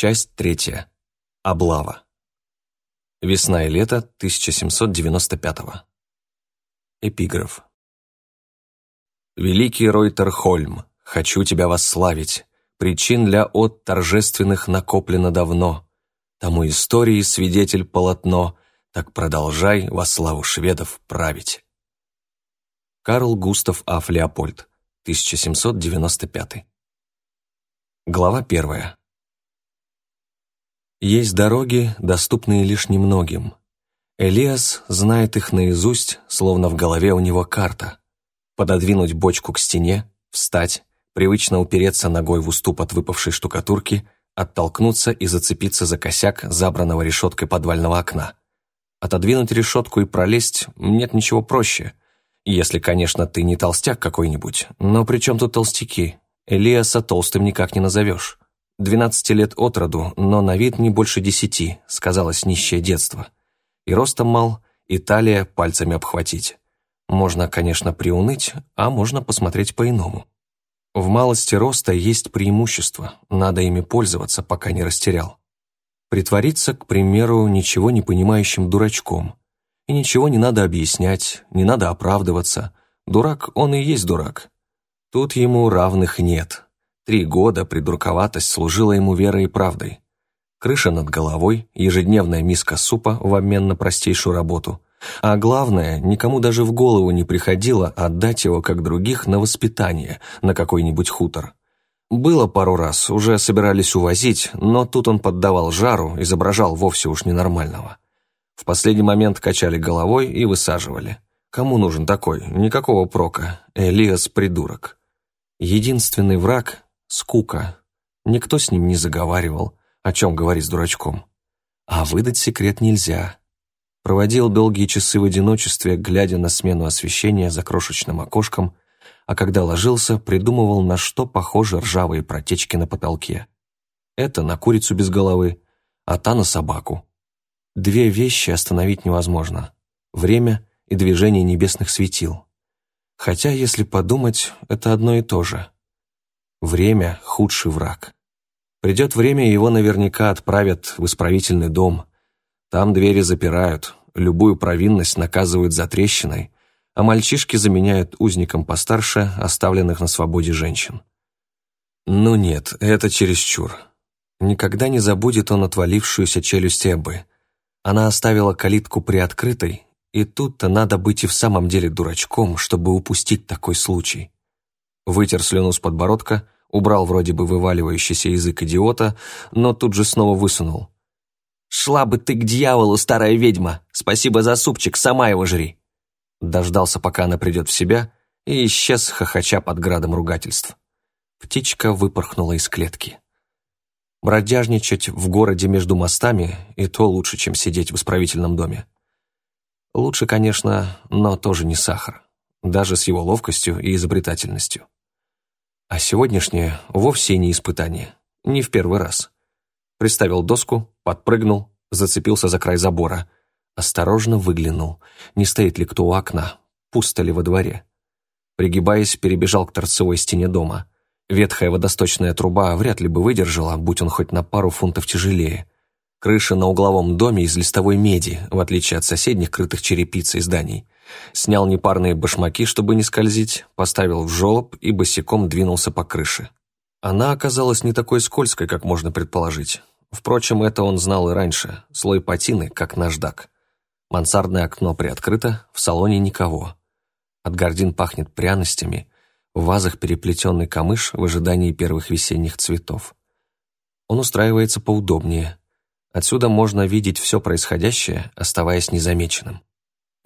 Часть третья. Облава. Весна и лето 1795 Эпиграф. «Великий Ройтер Хольм, хочу тебя восславить. Причин для от торжественных накоплено давно. Тому истории свидетель полотно, так продолжай во славу шведов править». Карл Густав Аф Леопольд, 1795 Глава первая. Есть дороги, доступные лишь немногим. Элиас знает их наизусть, словно в голове у него карта. Пододвинуть бочку к стене, встать, привычно упереться ногой в уступ от выпавшей штукатурки, оттолкнуться и зацепиться за косяк забранного решеткой подвального окна. Отодвинуть решетку и пролезть нет ничего проще, если, конечно, ты не толстяк какой-нибудь. Но при чем тут толстяки? Элиаса толстым никак не назовешь. Двенадцати лет от роду, но на вид не больше десяти, сказалось нищее детство. И ростом мал, и талия пальцами обхватить. Можно, конечно, приуныть, а можно посмотреть по-иному. В малости роста есть преимущество, надо ими пользоваться, пока не растерял. Притвориться, к примеру, ничего не понимающим дурачком. И ничего не надо объяснять, не надо оправдываться. Дурак, он и есть дурак. Тут ему равных нет, Три года придурковатость служила ему верой и правдой. Крыша над головой, ежедневная миска супа в обмен на простейшую работу. А главное, никому даже в голову не приходило отдать его, как других, на воспитание, на какой-нибудь хутор. Было пару раз, уже собирались увозить, но тут он поддавал жару, изображал вовсе уж ненормального. В последний момент качали головой и высаживали. Кому нужен такой? Никакого прока. Элиас – придурок. Единственный враг Скука. Никто с ним не заговаривал, о чем говорить с дурачком. А выдать секрет нельзя. Проводил долгие часы в одиночестве, глядя на смену освещения за крошечным окошком, а когда ложился, придумывал, на что похожи ржавые протечки на потолке. Это на курицу без головы, а та на собаку. Две вещи остановить невозможно. Время и движение небесных светил. Хотя, если подумать, это одно и то же. Время – худший враг. Придет время, его наверняка отправят в исправительный дом. Там двери запирают, любую провинность наказывают за трещиной, а мальчишки заменяют узникам постарше оставленных на свободе женщин. Ну нет, это чересчур. Никогда не забудет он отвалившуюся челюсть Эббы. Она оставила калитку приоткрытой, и тут-то надо быть и в самом деле дурачком, чтобы упустить такой случай вытер слюну с подбородка, убрал вроде бы вываливающийся язык идиота, но тут же снова высунул. «Шла бы ты к дьяволу, старая ведьма! Спасибо за супчик, сама его жри!» Дождался, пока она придет в себя, и исчез, хохоча под градом ругательств. Птичка выпорхнула из клетки. Бродяжничать в городе между мостами и то лучше, чем сидеть в исправительном доме. Лучше, конечно, но тоже не сахар, даже с его ловкостью и изобретательностью. А сегодняшнее вовсе не испытание, не в первый раз. Приставил доску, подпрыгнул, зацепился за край забора. Осторожно выглянул, не стоит ли кто у окна, пусто ли во дворе. Пригибаясь, перебежал к торцевой стене дома. Ветхая водосточная труба вряд ли бы выдержала, будь он хоть на пару фунтов тяжелее. Крыша на угловом доме из листовой меди, в отличие от соседних крытых черепицей зданий – Снял непарные башмаки, чтобы не скользить, поставил в жолоб и босиком двинулся по крыше. Она оказалась не такой скользкой, как можно предположить. Впрочем, это он знал и раньше. Слой патины, как наждак. Мансардное окно приоткрыто, в салоне никого. От гордин пахнет пряностями, в вазах переплетенный камыш в ожидании первых весенних цветов. Он устраивается поудобнее. Отсюда можно видеть все происходящее, оставаясь незамеченным.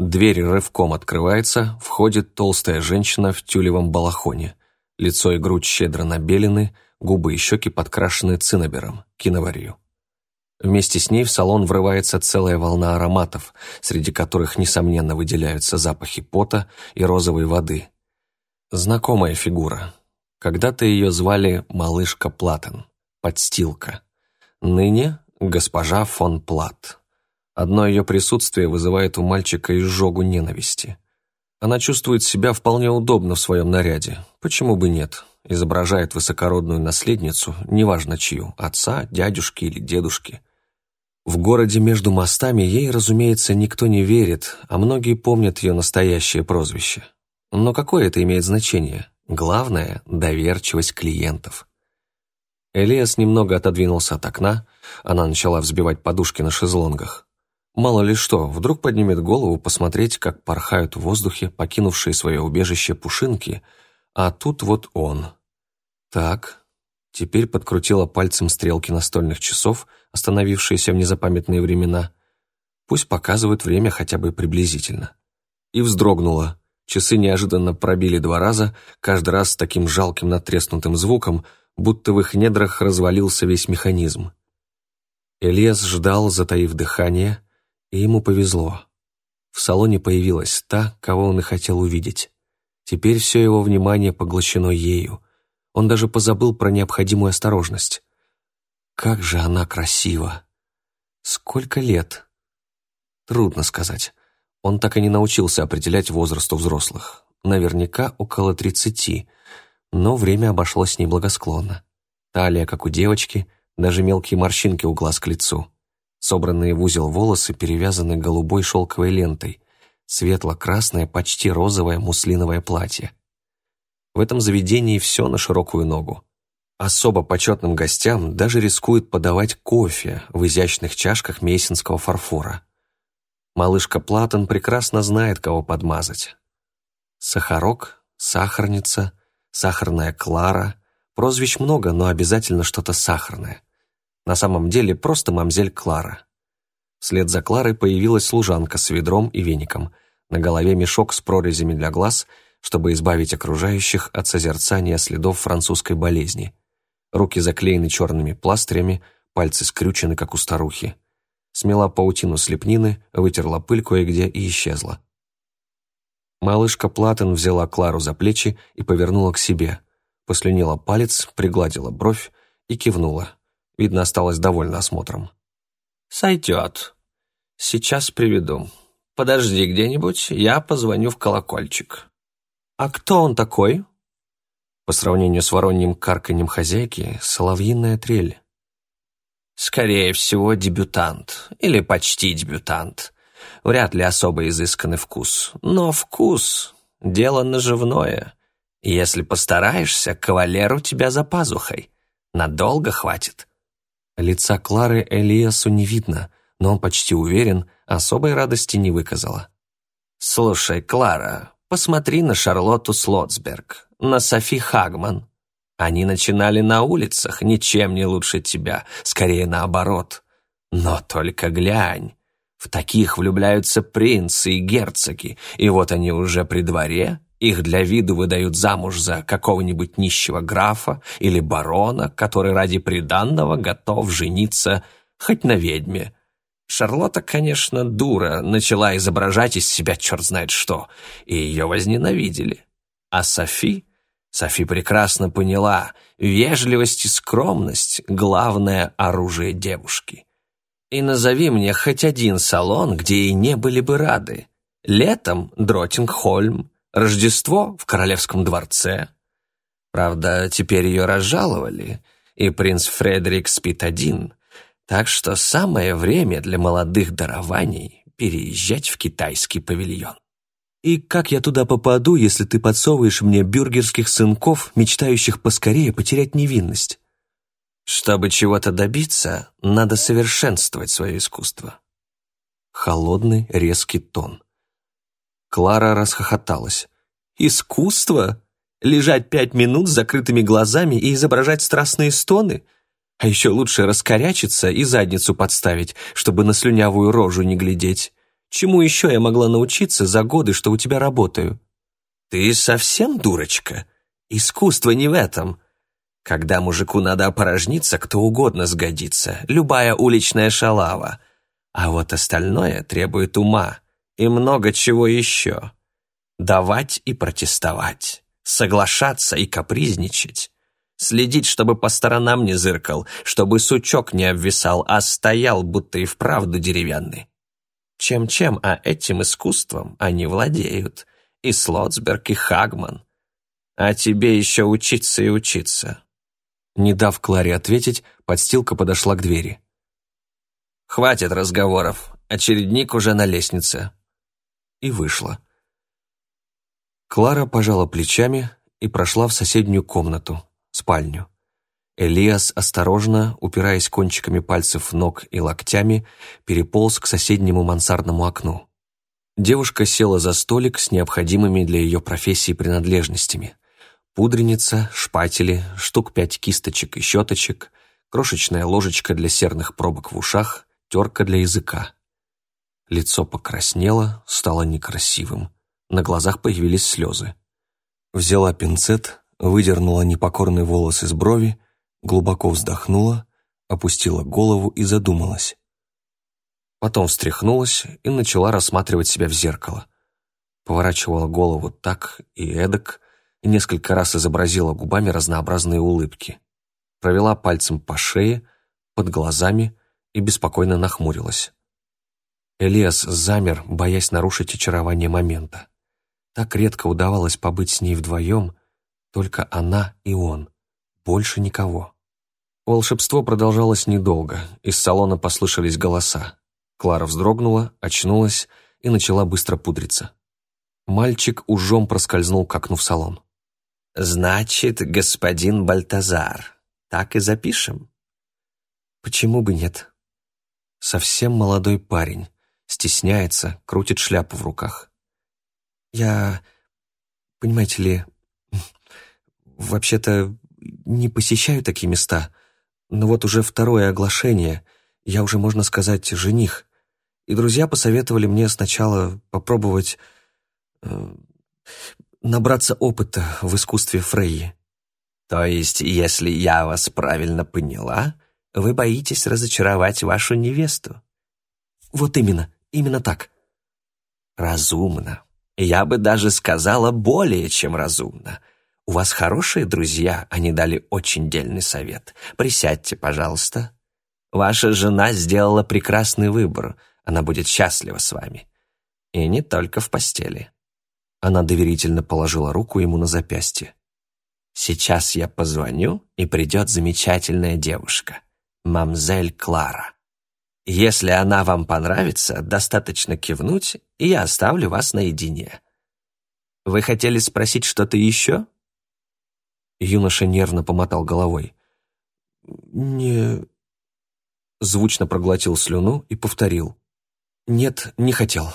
Дверь рывком открывается, входит толстая женщина в тюлевом балахоне. Лицо и грудь щедро набелены, губы и щеки подкрашены циннабером, киноварью. Вместе с ней в салон врывается целая волна ароматов, среди которых, несомненно, выделяются запахи пота и розовой воды. Знакомая фигура. Когда-то ее звали малышка Платен, подстилка. Ныне госпожа фон Плат. Одно ее присутствие вызывает у мальчика изжогу ненависти. Она чувствует себя вполне удобно в своем наряде. Почему бы нет? изображает высокородную наследницу, неважно чью, отца, дядюшки или дедушки. В городе между мостами ей, разумеется, никто не верит, а многие помнят ее настоящее прозвище. Но какое это имеет значение? Главное – доверчивость клиентов. Элиас немного отодвинулся от окна, она начала взбивать подушки на шезлонгах. Мало ли что, вдруг поднимет голову посмотреть, как порхают в воздухе покинувшие свое убежище пушинки, а тут вот он. Так, теперь подкрутила пальцем стрелки настольных часов, остановившиеся в незапамятные времена. Пусть показывают время хотя бы приблизительно. И вздрогнула. Часы неожиданно пробили два раза, каждый раз с таким жалким натреснутым звуком, будто в их недрах развалился весь механизм. Элиас ждал, затаив дыхание, и ему повезло. В салоне появилась та, кого он и хотел увидеть. Теперь все его внимание поглощено ею. Он даже позабыл про необходимую осторожность. Как же она красива! Сколько лет? Трудно сказать. Он так и не научился определять возраст у взрослых. Наверняка около тридцати, но время обошлось неблагосклонно. Талия, как у девочки, даже мелкие морщинки у глаз к лицу. Собранные в узел волосы перевязаны голубой шелковой лентой, светло-красное, почти розовое муслиновое платье. В этом заведении все на широкую ногу. Особо почетным гостям даже рискуют подавать кофе в изящных чашках мейсинского фарфора. Малышка Платон прекрасно знает, кого подмазать. Сахарок, сахарница, сахарная Клара. Прозвищ много, но обязательно что-то сахарное. На самом деле просто мамзель Клара. Вслед за Кларой появилась служанка с ведром и веником. На голове мешок с прорезями для глаз, чтобы избавить окружающих от созерцания следов французской болезни. Руки заклеены черными пластырями, пальцы скрючены, как у старухи. Смела паутину слепнины, вытерла пыль кое-где и исчезла. Малышка Платон взяла Клару за плечи и повернула к себе. Послюнила палец, пригладила бровь и кивнула. Видно, осталась довольна осмотром. «Сойдет. Сейчас приведу. Подожди где-нибудь, я позвоню в колокольчик». «А кто он такой?» По сравнению с вороньим карканьем хозяйки, соловьиная трель. «Скорее всего, дебютант. Или почти дебютант. Вряд ли особо изысканный вкус. Но вкус — дело наживное. Если постараешься, кавалер у тебя за пазухой. Надолго хватит». Лица Клары Элиасу не видно, но он почти уверен, особой радости не выказала. «Слушай, Клара, посмотри на Шарлотту Слотсберг, на Софи Хагман. Они начинали на улицах, ничем не лучше тебя, скорее наоборот. Но только глянь, в таких влюбляются принцы и герцоги, и вот они уже при дворе, их для виду выдают замуж за какого-нибудь нищего графа или барона, который ради приданного готов жениться хоть на ведьме. Шарлотта, конечно, дура, начала изображать из себя черт знает что, и ее возненавидели. А Софи? Софи прекрасно поняла, вежливость и скромность — главное оружие девушки. И назови мне хоть один салон, где ей не были бы рады. Летом — Дротингхольм, Рождество в королевском дворце. Правда, теперь ее разжаловали, и принц Фредерик спит один, так что самое время для молодых дарований переезжать в китайский павильон. И как я туда попаду, если ты подсовываешь мне бюргерских сынков, мечтающих поскорее потерять невинность? Чтобы чего-то добиться, надо совершенствовать свое искусство. Холодный, резкий тон. Клара расхохоталась. «Искусство? Лежать пять минут с закрытыми глазами и изображать страстные стоны? А еще лучше раскорячиться и задницу подставить, чтобы на слюнявую рожу не глядеть. Чему еще я могла научиться за годы, что у тебя работаю?» «Ты совсем дурочка? Искусство не в этом. Когда мужику надо опорожниться, кто угодно сгодится, любая уличная шалава. А вот остальное требует ума, и много чего еще. Давать и протестовать, соглашаться и капризничать, следить, чтобы по сторонам не зыркал, чтобы сучок не обвисал, а стоял, будто и вправду деревянный. Чем-чем, а этим искусством они владеют. И Слотсберг, и Хагман. А тебе еще учиться и учиться». Не дав Кларе ответить, подстилка подошла к двери. «Хватит разговоров, очередник уже на лестнице». И вышла. Клара пожала плечами и прошла в соседнюю комнату, спальню. Элиас осторожно, упираясь кончиками пальцев ног и локтями, переполз к соседнему мансардному окну. Девушка села за столик с необходимыми для ее профессии принадлежностями. Пудреница, шпатели, штук пять кисточек и щеточек, крошечная ложечка для серных пробок в ушах, терка для языка. Лицо покраснело, стало некрасивым. На глазах появились слезы. Взяла пинцет, выдернула непокорный волос из брови, глубоко вздохнула, опустила голову и задумалась. Потом встряхнулась и начала рассматривать себя в зеркало. Поворачивала голову так и эдак, и несколько раз изобразила губами разнообразные улыбки. Провела пальцем по шее, под глазами и беспокойно нахмурилась. Элиас замер, боясь нарушить очарование момента. Так редко удавалось побыть с ней вдвоем, только она и он, больше никого. Волшебство продолжалось недолго, из салона послышались голоса. Клара вздрогнула, очнулась и начала быстро пудриться. Мальчик ужом проскользнул к окну в салон. «Значит, господин Бальтазар. Так и запишем?» «Почему бы нет?» Совсем молодой парень, стесняется, крутит шляпу в руках. «Я, понимаете ли, вообще-то не посещаю такие места, но вот уже второе оглашение, я уже, можно сказать, жених и друзья посоветовали мне сначала попробовать э, набраться опыта в искусстве Фрейи. То есть, если я вас правильно поняла, вы боитесь разочаровать вашу невесту? Вот именно, именно так. Разумно. Я бы даже сказала более чем разумно. У вас хорошие друзья, они дали очень дельный совет. Присядьте, пожалуйста. Ваша жена сделала прекрасный выбор — она будет счастлива с вами. И не только в постели». Она доверительно положила руку ему на запястье. «Сейчас я позвоню, и придет замечательная девушка, мамзель Клара. Если она вам понравится, достаточно кивнуть, и я оставлю вас наедине. Вы хотели спросить что-то еще?» Юноша нервно помотал головой. «Не...» Звучно проглотил слюну и повторил. «Нет, не хотел».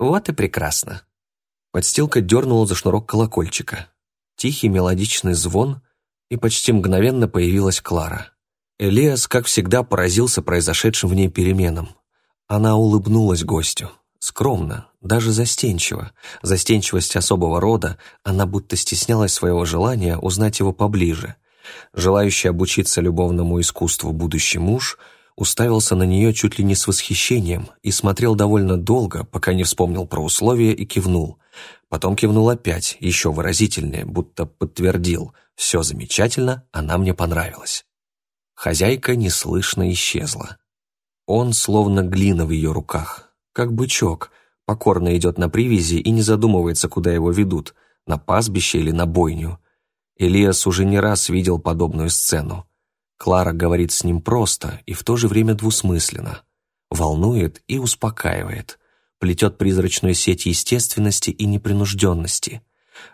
«Вот и прекрасно». Подстилка дернула за шнурок колокольчика. Тихий мелодичный звон, и почти мгновенно появилась Клара. Элиас, как всегда, поразился произошедшим в ней переменам. Она улыбнулась гостю. Скромно, даже застенчиво. Застенчивость особого рода, она будто стеснялась своего желания узнать его поближе. Желающий обучиться любовному искусству будущий муж — уставился на нее чуть ли не с восхищением и смотрел довольно долго, пока не вспомнил про условия и кивнул. Потом кивнул опять, еще выразительнее, будто подтвердил «все замечательно, она мне понравилась». Хозяйка неслышно исчезла. Он словно глина в ее руках, как бычок, покорно идет на привязи и не задумывается, куда его ведут, на пастбище или на бойню. Элиас уже не раз видел подобную сцену. Клара говорит с ним просто и в то же время двусмысленно. Волнует и успокаивает. Плетет призрачную сеть естественности и непринужденности.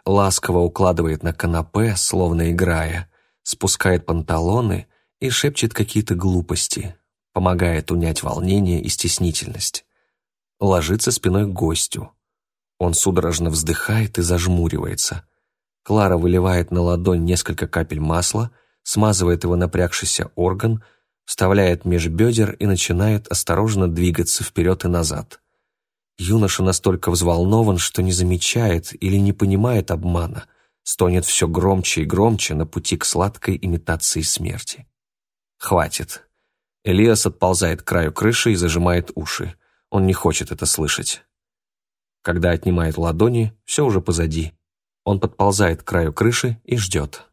Ласково укладывает на канапе, словно играя. Спускает панталоны и шепчет какие-то глупости. Помогает унять волнение и стеснительность. Ложится спиной к гостю. Он судорожно вздыхает и зажмуривается. Клара выливает на ладонь несколько капель масла — смазывает его напрягшийся орган, вставляет меж бедер и начинает осторожно двигаться вперед и назад. Юноша настолько взволнован, что не замечает или не понимает обмана, стонет все громче и громче на пути к сладкой имитации смерти. Хватит. Элиас отползает к краю крыши и зажимает уши. Он не хочет это слышать. Когда отнимает ладони, все уже позади. Он подползает к краю крыши и ждет.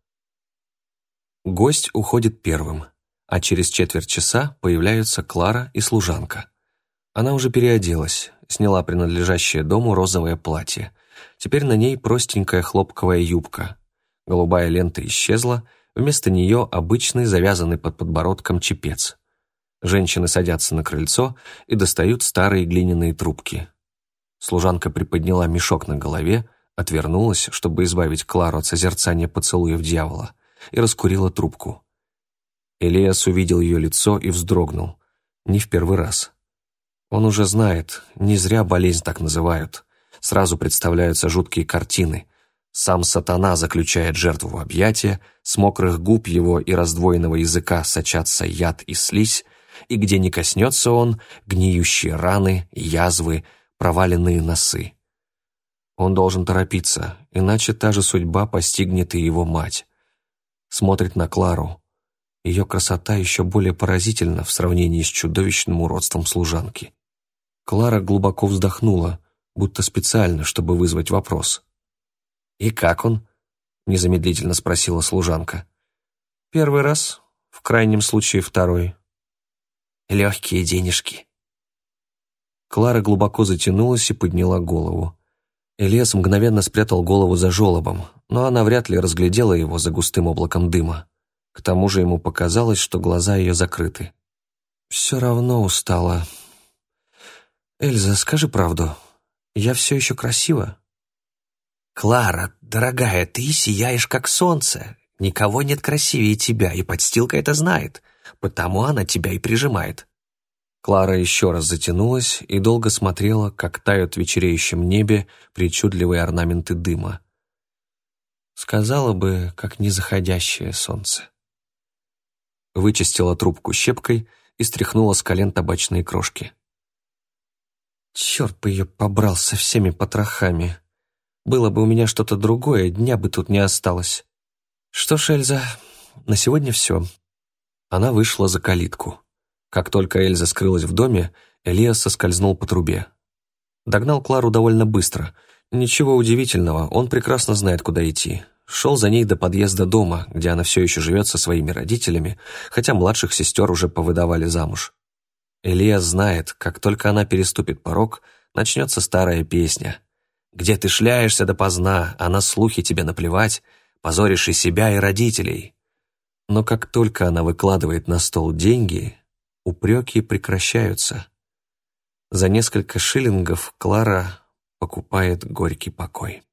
Гость уходит первым, а через четверть часа появляются Клара и служанка. Она уже переоделась, сняла принадлежащее дому розовое платье. Теперь на ней простенькая хлопковая юбка. Голубая лента исчезла, вместо нее обычный завязанный под подбородком чепец. Женщины садятся на крыльцо и достают старые глиняные трубки. Служанка приподняла мешок на голове, отвернулась, чтобы избавить Клару от созерцания поцелуев дьявола, и раскурила трубку. Элиас увидел ее лицо и вздрогнул. Не в первый раз. Он уже знает, не зря болезнь так называют. Сразу представляются жуткие картины. Сам сатана заключает жертву в объятия, с мокрых губ его и раздвоенного языка сочатся яд и слизь, и где не коснется он, гниющие раны, язвы, проваленные носы. Он должен торопиться, иначе та же судьба постигнет и его мать. Смотрит на Клару. Ее красота еще более поразительна в сравнении с чудовищным уродством служанки. Клара глубоко вздохнула, будто специально, чтобы вызвать вопрос. «И как он?» — незамедлительно спросила служанка. «Первый раз, в крайнем случае второй». «Легкие денежки». Клара глубоко затянулась и подняла голову. Элиас мгновенно спрятал голову за жолобом, но она вряд ли разглядела его за густым облаком дыма. К тому же ему показалось, что глаза ее закрыты. «Все равно устала. Эльза, скажи правду. Я все еще красива?» «Клара, дорогая, ты сияешь, как солнце. Никого нет красивее тебя, и подстилка это знает. Потому она тебя и прижимает». Клара еще раз затянулась и долго смотрела, как тают в вечереющем небе причудливые орнаменты дыма. Сказала бы, как незаходящее солнце. Вычистила трубку щепкой и стряхнула с колен табачные крошки. Черт бы ее побрал со всеми потрохами. Было бы у меня что-то другое, дня бы тут не осталось. Что ж, Эльза, на сегодня все. Она вышла за калитку. Как только Эльза скрылась в доме, Элиас соскользнул по трубе. Догнал Клару довольно быстро. Ничего удивительного, он прекрасно знает, куда идти. Шел за ней до подъезда дома, где она все еще живет со своими родителями, хотя младших сестер уже повыдавали замуж. Элиас знает, как только она переступит порог, начнется старая песня. «Где ты шляешься допоздна, а на слухи тебе наплевать, позоришь и себя, и родителей». Но как только она выкладывает на стол деньги, упреки прекращаются. За несколько шиллингов Клара покупает горький покой.